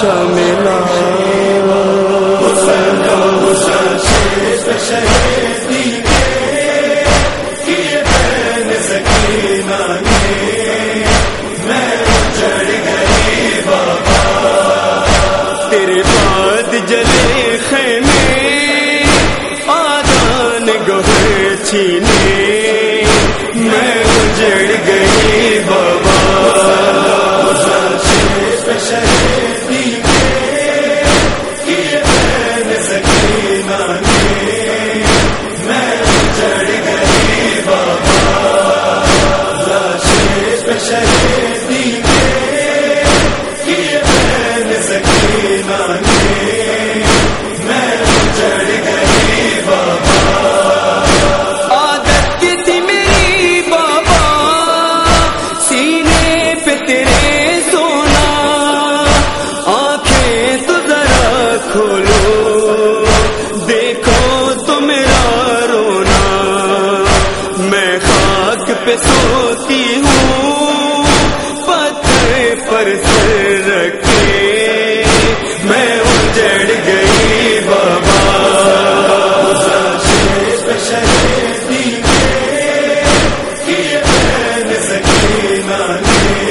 شملا حسین مسئلے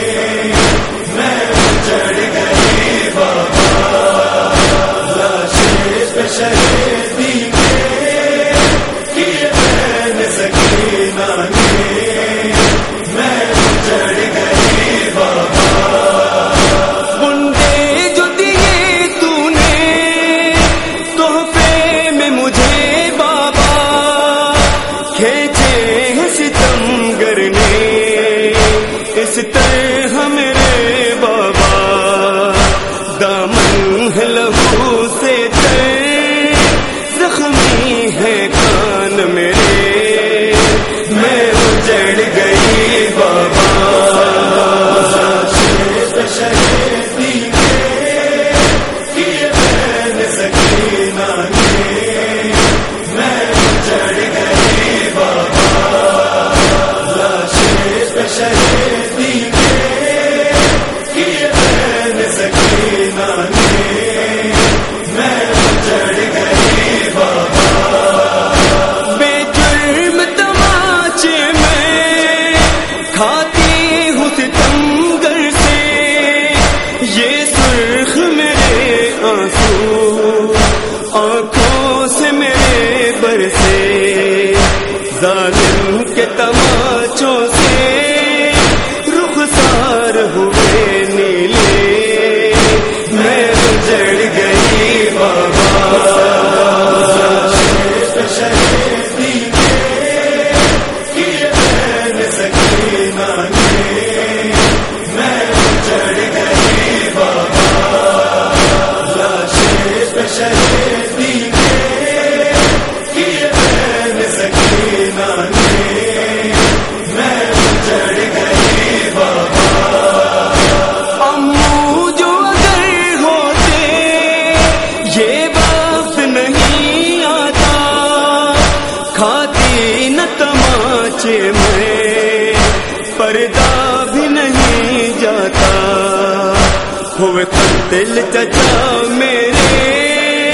التجا میرے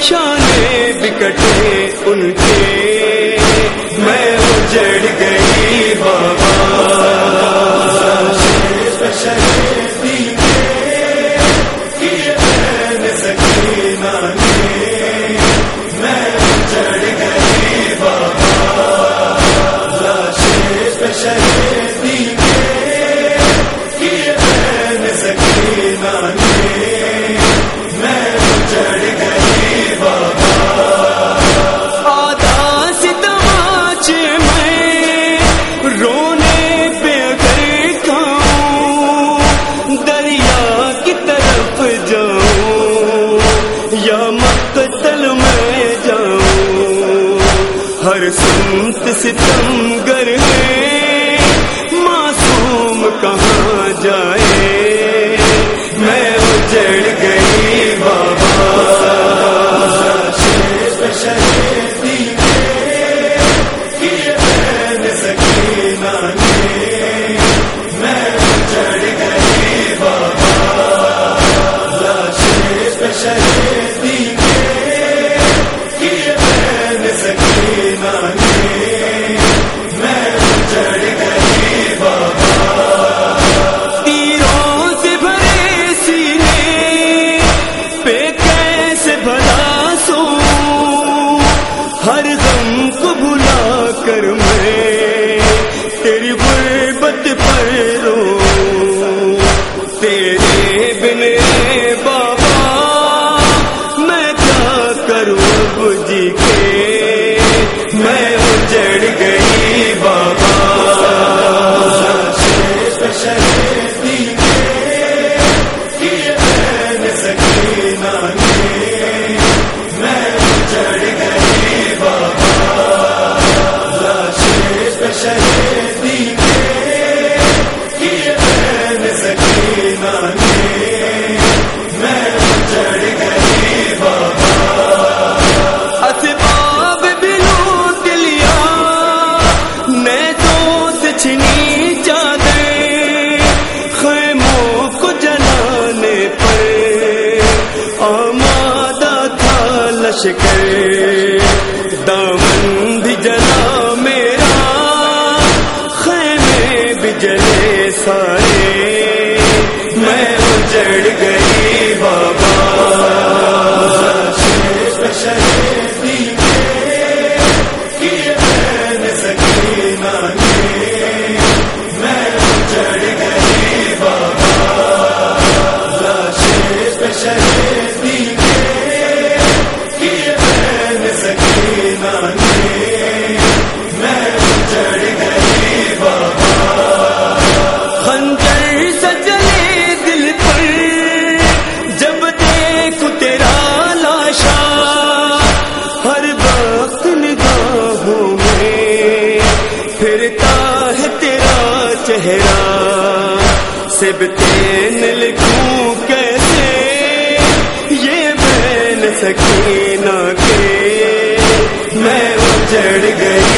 شانے بکٹے ان کے۔ میں اجڑ گئی بابا۔ قتل میں جاؤں۔ ہر سمت ستم گر معصوم کہاں جائے میں اجڑ گئے ہر شکر کرتا ہے تیرا چہرہ سب تین لکھوں کیسے یہ بین سکینہ کے میں اجڑ گئی